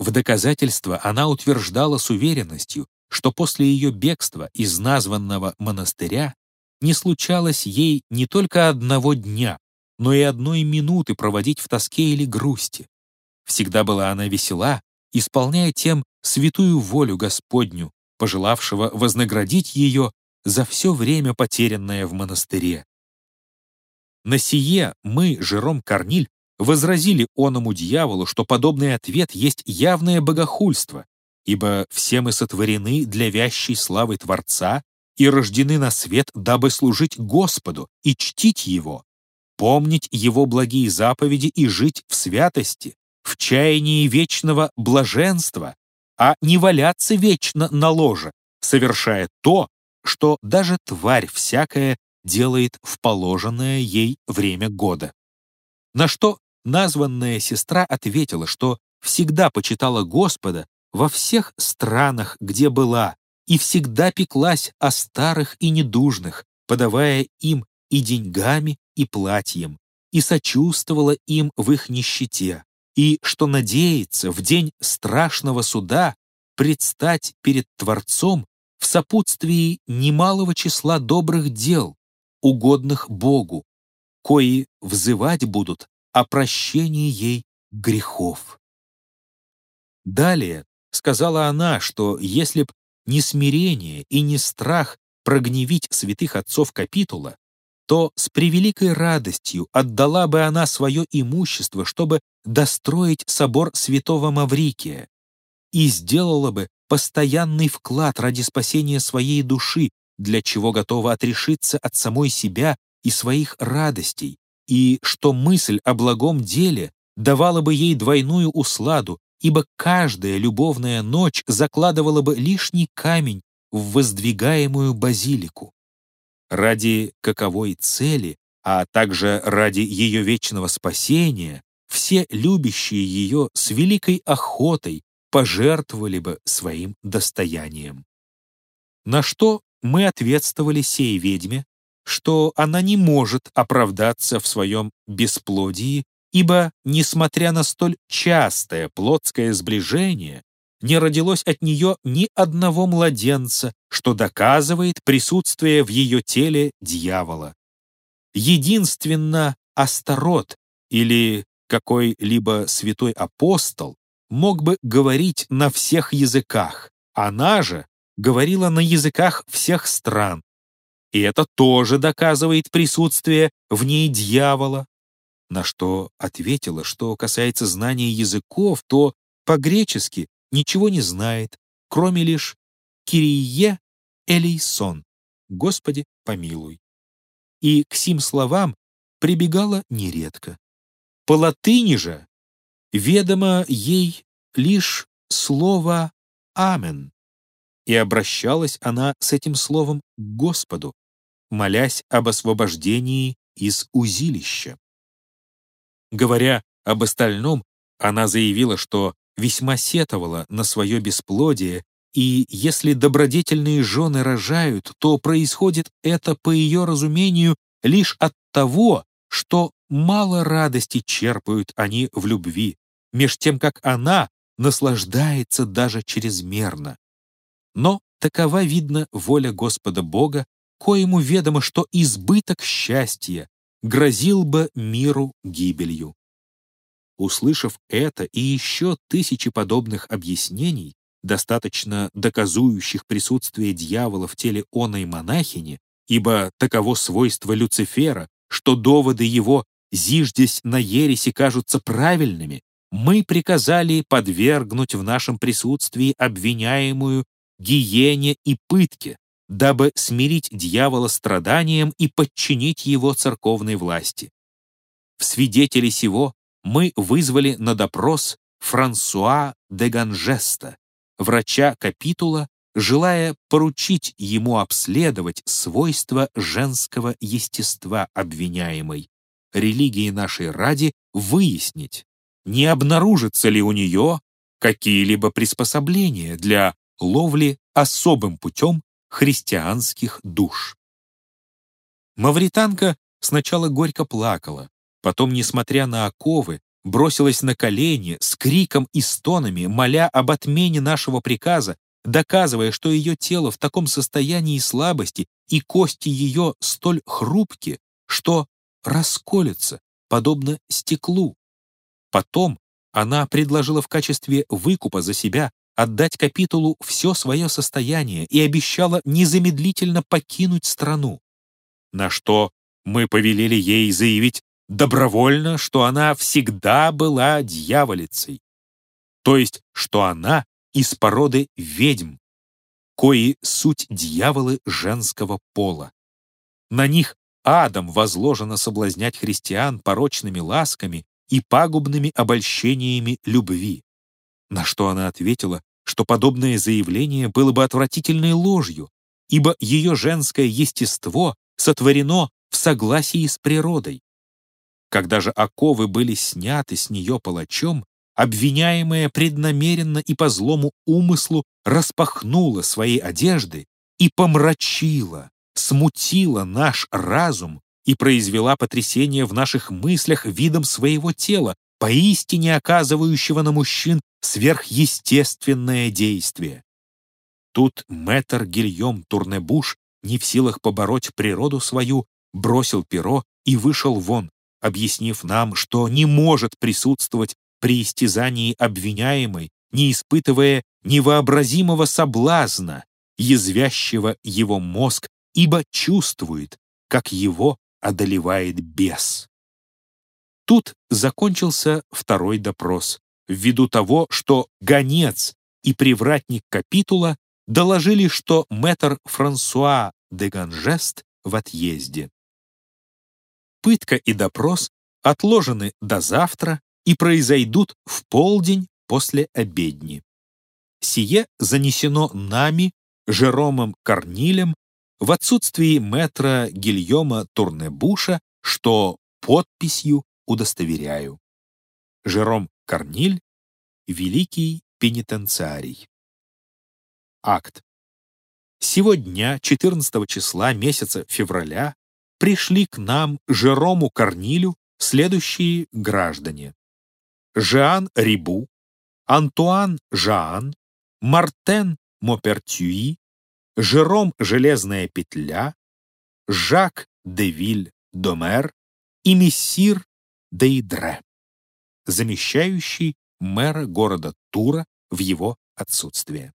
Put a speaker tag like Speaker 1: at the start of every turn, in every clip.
Speaker 1: В доказательство она утверждала с уверенностью, что после ее бегства из названного монастыря не случалось ей не только одного дня, но и одной минуты проводить в тоске или грусти. Всегда была она весела, исполняя тем святую волю Господню, пожелавшего вознаградить ее за все время, потерянное в монастыре. На сие мы, Жером Корниль, возразили оному дьяволу, что подобный ответ есть явное богохульство, ибо все мы сотворены для вящей славы Творца и рождены на свет, дабы служить Господу и чтить Его, помнить Его благие заповеди и жить в святости, в чаянии вечного блаженства, а не валяться вечно на ложе, совершая то, что даже тварь всякая делает в положенное ей время года. На что названная сестра ответила, что всегда почитала Господа во всех странах, где была, и всегда пеклась о старых и недужных, подавая им и деньгами, и платьем, и сочувствовала им в их нищете, и что надеется в день страшного суда предстать перед Творцом в сопутствии немалого числа добрых дел, угодных Богу, кои взывать будут о прощении ей грехов. Далее сказала она, что если б не смирение и не страх прогневить святых отцов капитула, то с превеликой радостью отдала бы она свое имущество, чтобы достроить собор святого Маврикия, и сделала бы постоянный вклад ради спасения своей души, для чего готова отрешиться от самой себя и своих радостей, и что мысль о благом деле давала бы ей двойную усладу, ибо каждая любовная ночь закладывала бы лишний камень в воздвигаемую базилику. Ради каковой цели, а также ради ее вечного спасения, все любящие ее с великой охотой пожертвовали бы своим достоянием. На что мы ответствовали сей ведьме, что она не может оправдаться в своем бесплодии, ибо, несмотря на столь частое плотское сближение, не родилось от нее ни одного младенца, что доказывает присутствие в ее теле дьявола. Единственно Астарот или какой-либо святой апостол мог бы говорить на всех языках, она же говорила на языках всех стран. И это тоже доказывает присутствие в ней дьявола. На что ответила, что касается знания языков, то по-гречески ничего не знает, кроме лишь «Кирие элейсон» — «Господи, помилуй». И к сим словам прибегала нередко. По латыни же ведомо ей лишь слово «Амен», и обращалась она с этим словом к Господу, молясь об освобождении из узилища. Говоря об остальном, она заявила, что весьма сетовала на свое бесплодие, и если добродетельные жены рожают, то происходит это, по ее разумению, лишь от того, что мало радости черпают они в любви, меж тем как она наслаждается даже чрезмерно. Но такова, видно, воля Господа Бога, коему ведомо, что избыток счастья грозил бы миру гибелью. Услышав это и еще тысячи подобных объяснений, достаточно доказующих присутствие дьявола в теле оной монахини, ибо таково свойство Люцифера, что доводы его зиждясь на ереси кажутся правильными, мы приказали подвергнуть в нашем присутствии обвиняемую гиене и пытке, дабы смирить дьявола страданием и подчинить его церковной власти. В свидетели сего мы вызвали на допрос Франсуа де Ганжеста, врача капитула, желая поручить ему обследовать свойства женского естества обвиняемой, религии нашей ради выяснить, не обнаружится ли у нее какие-либо приспособления для ловли особым путем христианских душ. Мавританка сначала горько плакала, потом, несмотря на оковы, бросилась на колени с криком и стонами, моля об отмене нашего приказа, доказывая, что ее тело в таком состоянии слабости и кости ее столь хрупки, что расколются, подобно стеклу. Потом она предложила в качестве выкупа за себя отдать капитулу все свое состояние и обещала незамедлительно покинуть страну. На что мы повелели ей заявить добровольно, что она всегда была дьяволицей, то есть, что она из породы ведьм, кои суть дьяволы женского пола. На них адом возложено соблазнять христиан порочными ласками и пагубными обольщениями любви. На что она ответила, что подобное заявление было бы отвратительной ложью, ибо ее женское естество сотворено в согласии с природой. Когда же оковы были сняты с нее палачом, обвиняемая преднамеренно и по злому умыслу распахнула свои одежды и помрачила, смутила наш разум и произвела потрясение в наших мыслях видом своего тела, поистине оказывающего на мужчин сверхъестественное действие. Тут мэтр Гильем Турнебуш, не в силах побороть природу свою, бросил перо и вышел вон, объяснив нам, что не может присутствовать при истязании обвиняемой, не испытывая невообразимого соблазна, язвящего его мозг, ибо чувствует, как его одолевает бес. Тут закончился второй допрос, ввиду того, что гонец и привратник капитула доложили, что мэтр Франсуа де Ганжест в отъезде. Пытка и допрос отложены до завтра и произойдут в полдень после обедни. Сие занесено нами, Жеромом Корнилем, в отсутствии мэтра Гильома Турнебуша, что подписью удостоверяю. Жером Корниль, Великий пенитенциарий. Акт. Сегодня, 14 числа месяца февраля, пришли к нам Жерому Корнилю следующие граждане. Жан Рибу, Антуан Жан, Мартен Мопертюи, Жером Железная Петля, Жак Девиль Домер и Мессир Дейдре, замещающий мэра города Тура в его отсутствие.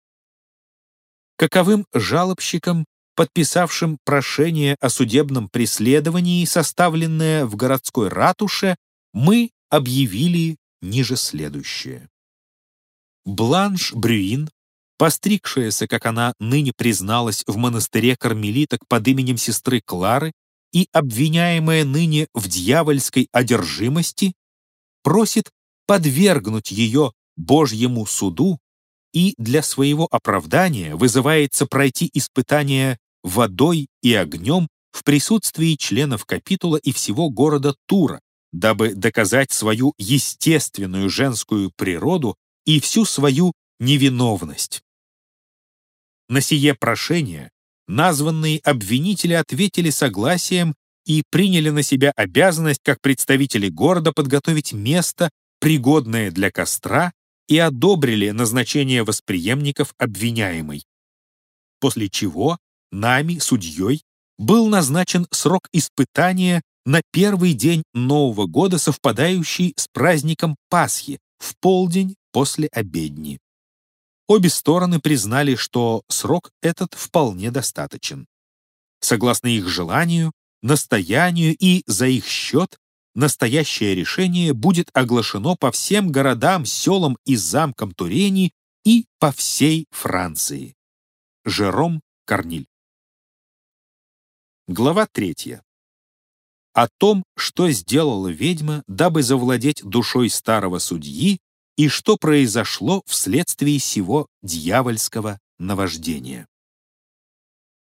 Speaker 1: Каковым жалобщикам подписавшим прошение о судебном преследовании, составленное в городской ратуше, мы объявили ниже следующее. Бланш Брюин, постригшаяся, как она ныне призналась, в монастыре кармелиток под именем сестры Клары и обвиняемая ныне в дьявольской одержимости, просит подвергнуть ее Божьему суду и для своего оправдания вызывается пройти испытание водой и огнем в присутствии членов капитула и всего города Тура, дабы доказать свою естественную женскую природу и всю свою невиновность. На сие прошение названные обвинители ответили согласием и приняли на себя обязанность как представители города подготовить место, пригодное для костра, и одобрили назначение восприемников обвиняемой. После чего нами, судьей, был назначен срок испытания на первый день Нового года, совпадающий с праздником Пасхи, в полдень после обедни. Обе стороны признали, что срок этот вполне достаточен. Согласно их желанию, настоянию и за их счет, настоящее решение будет оглашено по всем городам, селам и замкам Турени и по всей Франции. Жером Корниль Глава третья. О том, что сделала ведьма, дабы завладеть душой старого судьи, и что произошло вследствие сего дьявольского наваждения.